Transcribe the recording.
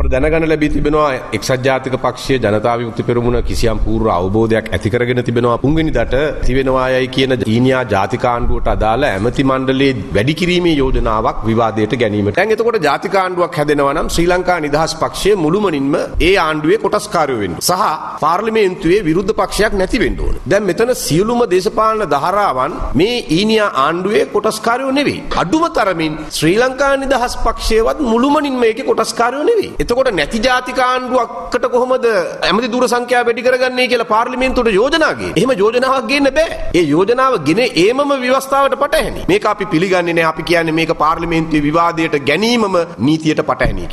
අපට දැනගන්න ලැබී තිබෙනවා එක්සත් ජාතික පක්ෂයේ ජනතා විමුක්ති පෙරමුණ කිසියම් පූර්ව අවබෝධයක් ඇති කරගෙන තිබෙනවා තුන්වෙනිදට තිබෙනවායයි කියන ඊනියා ජාතික ආණ්ඩුවට අදාළ ඇමති මණ්ඩලයේ වැඩි කිරීමේ යෝජනාවක් විවාදයට ගැනීමට. දැන් එතකොට ජාතික ආණ්ඩුවක් හැදෙනවා නම් ශ්‍රී ලංකා නිදහස් පක්ෂය මුළුමනින්ම ඒ ආණ්ඩුවේ කොටස්කාරයෝ වෙන්න. සහ පාර්ලිමේන්තුවේ විරුද්ධ පක්ෂයක් නැති වෙන්න ඕන. දැන් මෙතන සියලුම දේශපාලන ධාරාවන් මේ ඊනියා ආණ්ඩුවේ කොටස්කාරයෝ නෙවෙයි. අඩුම තරමින් ශ්‍රී ලංකා නිදහස් පක්ෂයවත් මුළුමනින්ම මේකේ කොටස්කාරයෝ නෙවෙයි. එතකොට නැති ජාතික ආණ්ඩුවක්කට කොහොමද ඇමති දුර සංඛ්‍යාව වැඩි කරගන්නේ කියලා පාර්ලිමේන්තුවට යෝජනා ගේන්නේ. එහෙම යෝජනාවක් ගේන්න බෑ. ඒ යෝජනාව ගෙන ඒමම ව්‍යවස්ථාවට පටහැනි. මේක අපි පිළිගන්නේ නැහැ. අපි කියන්නේ මේක පාර්ලිමේන්තුවේ විවාදයට ගැනීමම නීතියට පටහැනි